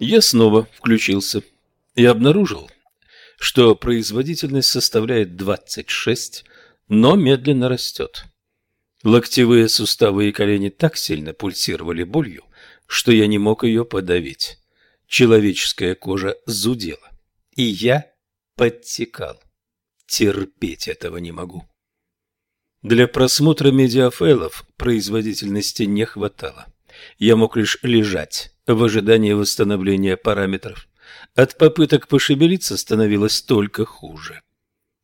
Я снова включился и обнаружил, что производительность составляет 26, но медленно растет. Локтевые суставы и колени так сильно пульсировали болью, что я не мог ее подавить. Человеческая кожа зудела, и я подтекал. Терпеть этого не могу. Для просмотра медиафайлов производительности не хватало. Я мог лишь лежать в ожидании восстановления параметров. От попыток пошевелиться становилось только хуже.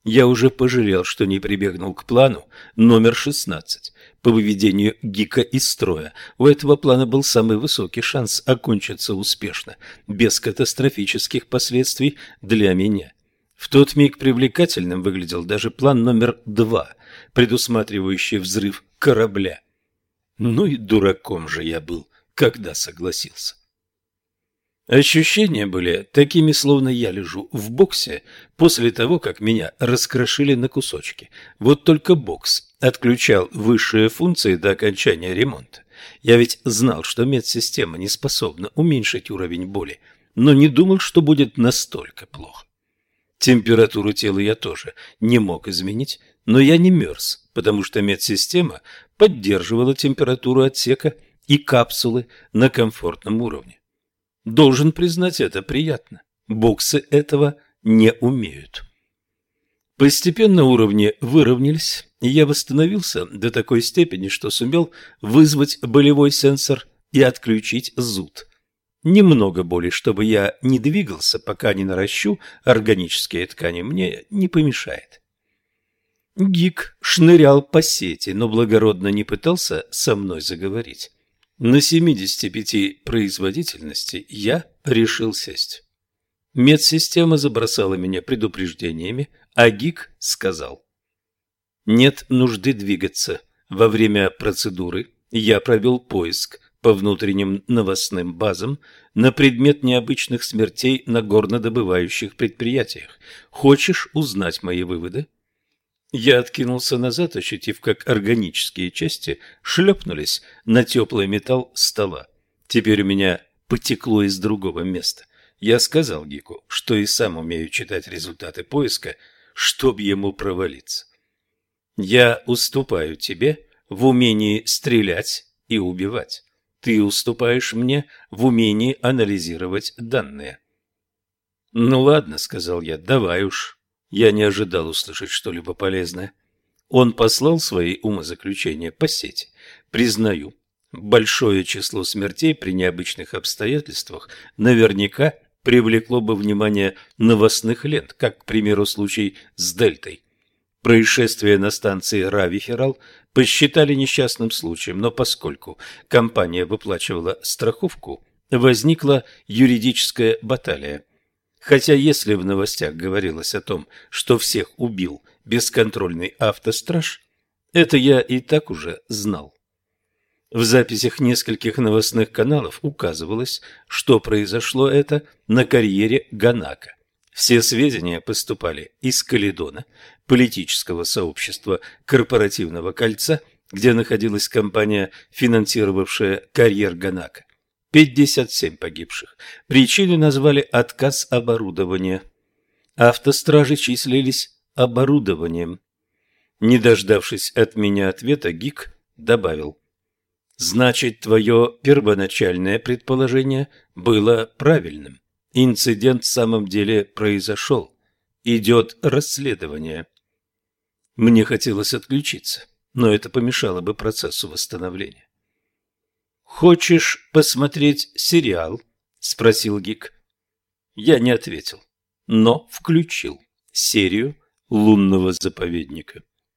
Я уже пожалел, что не прибегнул к плану номер 16 по выведению гика из строя. У этого плана был самый высокий шанс окончиться успешно, без катастрофических последствий для меня. В тот миг привлекательным выглядел даже план номер два, предусматривающий взрыв корабля. Ну и дураком же я был, когда согласился. Ощущения были такими, словно я лежу в боксе после того, как меня раскрошили на кусочки. Вот только бокс отключал высшие функции до окончания ремонта. Я ведь знал, что медсистема не способна уменьшить уровень боли, но не думал, что будет настолько плохо. Температуру тела я тоже не мог изменить, но я не мерз, потому что медсистема поддерживала температуру отсека и капсулы на комфортном уровне. Должен признать, это приятно. Боксы этого не умеют. Постепенно уровни выровнялись, и я восстановился до такой степени, что сумел вызвать болевой сенсор и отключить зуд. Немного боли, чтобы я не двигался, пока не наращу органические ткани, мне не помешает. Гик шнырял по сети, но благородно не пытался со мной заговорить. На 75 производительности я решил сесть. Медсистема забросала меня предупреждениями, а ГИК сказал. Нет нужды двигаться. Во время процедуры я провел поиск по внутренним новостным базам на предмет необычных смертей на горнодобывающих предприятиях. Хочешь узнать мои выводы? Я откинулся назад, ощутив, как органические части шлепнулись на теплый металл стола. Теперь у меня потекло из другого места. Я сказал Гику, что и сам умею читать результаты поиска, чтоб ему провалиться. Я уступаю тебе в умении стрелять и убивать. Ты уступаешь мне в умении анализировать данные. Ну ладно, сказал я, давай уж. Я не ожидал услышать что-либо полезное. Он послал свои умозаключения по сети. Признаю, большое число смертей при необычных обстоятельствах наверняка привлекло бы внимание новостных лент, как, к примеру, случай с Дельтой. Происшествие на станции Равихерал посчитали несчастным случаем, но поскольку компания выплачивала страховку, возникла юридическая баталия – Хотя если в новостях говорилось о том, что всех убил бесконтрольный автостраж, это я и так уже знал. В записях нескольких новостных каналов указывалось, что произошло это на карьере Ганака. Все сведения поступали из Каледона, политического сообщества корпоративного кольца, где находилась компания, финансировавшая карьер Ганака. 57 погибших. Причиной назвали отказ оборудования. Автостражи числились оборудованием. Не дождавшись от меня ответа, Гик добавил. Значит, твое первоначальное предположение было правильным. Инцидент в самом деле произошел. Идет расследование. Мне хотелось отключиться, но это помешало бы процессу восстановления. «Хочешь посмотреть сериал?» – спросил Гик. Я не ответил, но включил серию лунного заповедника.